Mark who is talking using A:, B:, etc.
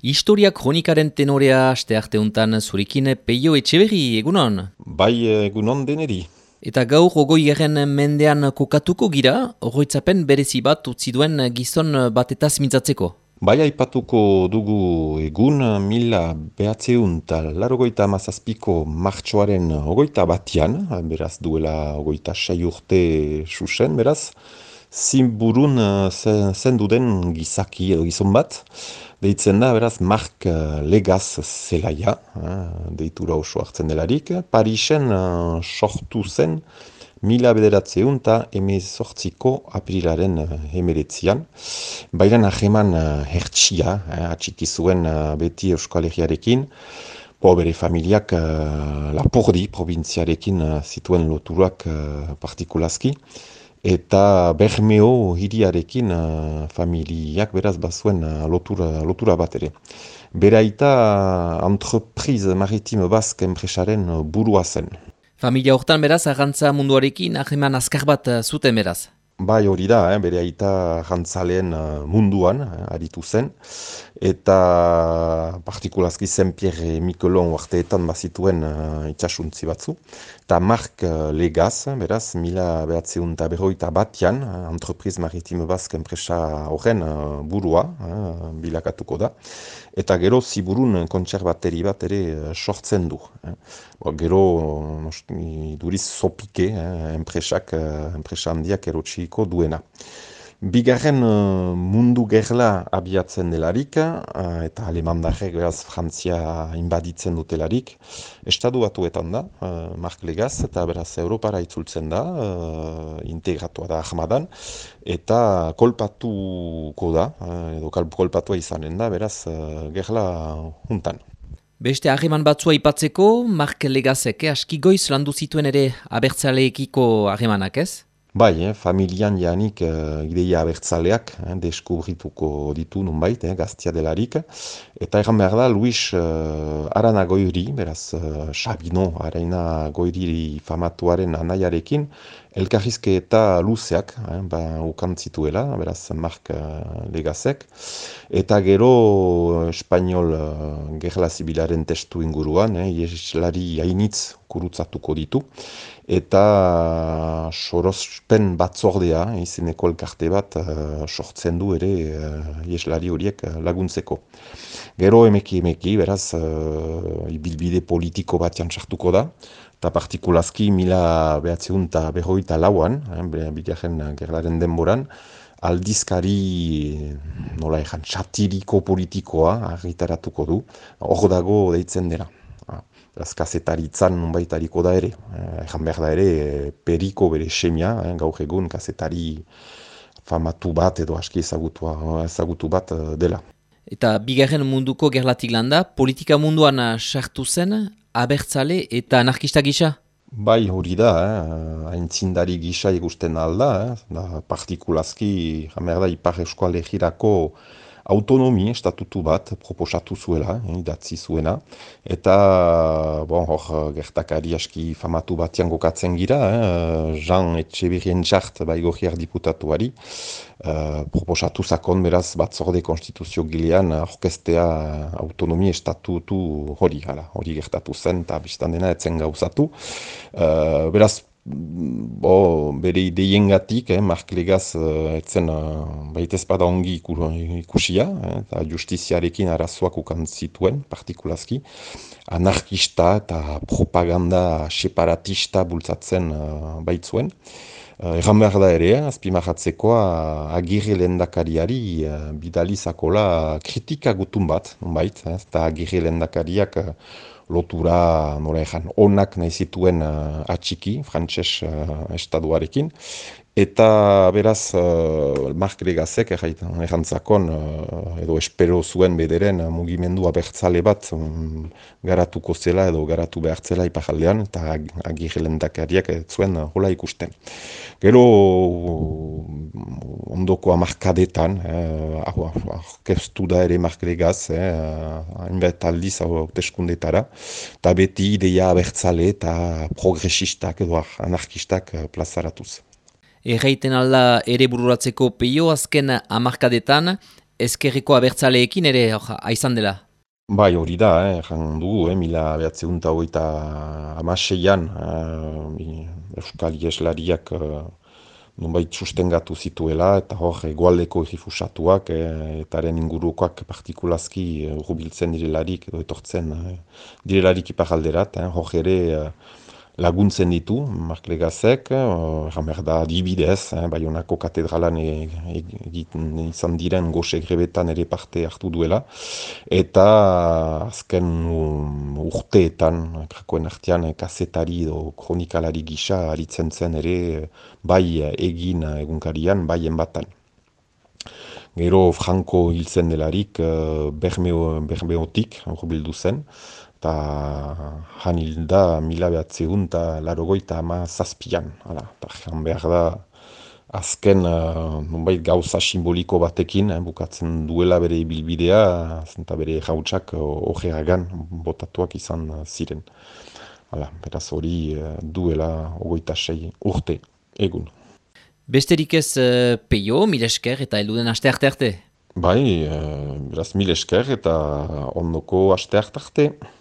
A: Historia kronikaren tenorea aste arte untan zurikin peio etxeberri egunon?
B: Bai egunon deneri.
A: Eta gaur ogoi garen mendean kokatuko gira, ogoitzapen berezi bat utzi duen gizon batetaz mintzatzeko.
B: Bai aipatuko dugu egun mila behatzeun eta larogoita mazazpiko martxoaren ogoita batian, beraz duela ogoita sei urte susen, beraz, zinburun zenduden gizaki edo gizon bat, Deitzen da, beraz, Mark uh, Legaz zelaia, deitura oso hartzen delarik. Parisen sortu zen mila bederatzeun eta emezortziko aprilaren emeretzian. Bairan aheman hertsia, atxiki zuen beti Euskal Herriarekin, Po bere familiak uh, Lapordi provintziarekin uh, zituen loturak uh, partikulazki eta Bermeo hiriarekin uh, familiak beraz bazuen uh, lotura, lotura bat ere. Beraita uh, entreprise maritime bazk enpresaren burua zen.
A: Familia hortan beraz, agantza munduarekin aheman azkar bat zuten beraz?
B: Bai hori da, eh, bere aita jantzaleen uh, munduan, eh, aritu zen, eta partikulazki Saint-Pierre Mikelon uarteetan bazituen uh, itxasuntzi batzu. Eta Mark uh, Legaz, beraz, mila behatzeun eta berroita batian, uh, Entreprise Maritime Basque enpresa horren burua, uh, bilakatuko da. Eta gero ziburun kontserbateri bat ere sortzen du. Eh. gero, duriz zopike, eh, enpresak, enpresa handiak erotxi duena. Bigarren uh, mundu gerla abiatzen delarik, uh, eta alemandarek beraz Frantzia inbaditzen dutelarik, estadu batuetan da, uh, Mark Legaz, eta beraz Europara itzultzen da, uh, integratua da Ahmadan, eta kolpatuko da, uh, edo kolpatua izanen da, beraz uh, gerla juntan.
A: Beste harreman batzua ipatzeko, Mark Legazek, aski goiz landu zituen ere abertzaleekiko harremanak ez?
B: Bai, eh, familian janik uh, ideia abertzaleak eh, deskubrituko ditu nunbait, eh, gaztia delarik. Eta egan behar da, Luis uh, Arana Goiri, beraz, uh, Sabino Arana Goiri famatuaren anaiarekin, elkarrizke eta luzeak, eh, ba, ukantzituela, beraz, Mark uh, Legazek. Eta gero, Espainol uh, gerla zibilaren testu inguruan, eh, jeslari hainitz kurutzatuko ditu eta sorospen batzordea, izeneko elkarte bat, uh, sortzen du ere uh, horiek uh, laguntzeko. Gero emeki emeki, beraz, ibilbide politiko bat jantzartuko da, eta partikulazki mila behatzeun eta behoita lauan, eh, bigarren gerlaren denboran, aldizkari nola ezan, satiriko politikoa argitaratuko du, hor dago deitzen dira. Kazetaritzan nunbaitariko da ere. Ejan behar da ere, periko bere semia, eh, gaur egun kazetari famatu bat edo aski ezagutua, ezagutu bat eh, dela.
A: Eta bigarren munduko gerlatik landa, politika munduan eh, sartu zen, abertzale eta anarkista gisa?
B: Bai, hori da, eh? haintzindari gisa ikusten alda, eh? da partikulazki, jamer da, ipar eskuale girako autonomi estatutu bat proposatu zuela, eh, idatzi zuena, eta bon, hor gertakari aski famatu bat jangokatzen gira, eh, Jean Etxebirien txart baigorriar diputatuari, eh, proposatu zakon beraz batzorde konstituzio gilean orkestea autonomi estatutu hori, hala, hori gertatu zen, eta biztan dena etzen gauzatu. Eh, beraz, bo, bere ideien gatik, eh, Mark Legaz uh, etzen uh, baitez bada ongi ikusia, eh, eta justiziarekin arazoak ukan zituen, partikulazki, anarkista eta propaganda separatista bultzatzen uh, baitzuen. Uh, Egan behar da ere, azpimarratzekoa agirre lehendakariari uh, bidalizakola kritika gutun bat, eta agirre lehendakariak lotura nola ezan onak nahi zituen uh, atxiki, frantses uh, estaduarekin. Eta beraz, uh, Mark Legazek errantzakon, uh, edo espero zuen bederen uh, mugimendu abertzale bat um, garatuko zela edo garatu behartzela ipajaldean, eta ag agirren dakariak zuen uh, hola ikusten. Gero, ondoko amarkadetan, eh, orkestu da ere markelegaz, eh, hainbat aldiz hauteskundetara, eta beti ideia abertzale eta progresistak edo anarkistak eh, plazaratuz.
A: Erraiten alda ere bururatzeko peio azken amarkadetan, ezkerriko abertzaleekin ere aizan dela?
B: Bai, hori da, eh, jan dugu, eh, mila behatzeun eta hogeita amaseian eh, Euskal Ieslariak eh, nunbait sustengatu zituela, eta hor, egualdeko egifusatuak, eh, etaren ingurukoak partikulazki eh, urbiltzen direlarik, edo etortzen eh, direlarik iparalderat, eh, hor ere eh, laguntzen ditu, Mark Legazek, uh, da dibidez, eh, Bayonako katedralan egiten izan diren goxe grebetan ere parte hartu duela, eta azken urteetan, krakoen artean, kasetari edo kronikalari gisa aritzen zen ere bai egin egunkarian, bai enbatan. Gero Franco hiltzen delarik, uh, bermeotik, bildu zen, eta han hilda mila behatzeun eta larogoita ama zazpian. Eta jan behar da azken uh, gauza simboliko batekin, eh, bukatzen duela bere bilbidea, zenta bere jautsak ojeagan botatuak izan ziren. Hala, beraz hori uh, duela ogoita sei urte, egun.
A: Besterik ez uh, peio, milesker eta eluden aste arte arte?
B: Bai, uh, beraz milesker eta ondoko aste arte arte.